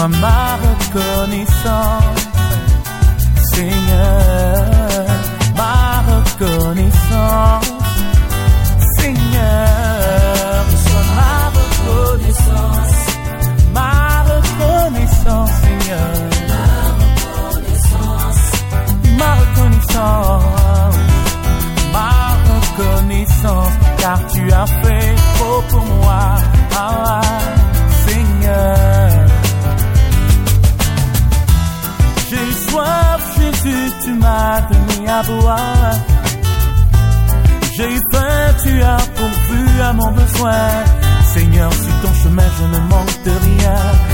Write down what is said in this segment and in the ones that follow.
sois ma reconnaissance, Seigneur, ma reconnaissance, Seigneur, sois ma reconnaissance, ma reconnaissance, Seigneur, ma reconnaissance, ma reconnaissance, ma reconnaissance, car tu as fait trop pour moi, ah, Seigneur. soir, Jésus, tu m'as donné à boire. J'ai eu faim, tu as pourvu à mon besoin. Seigneur, sur ton chemin, je ne manque de rien.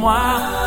como a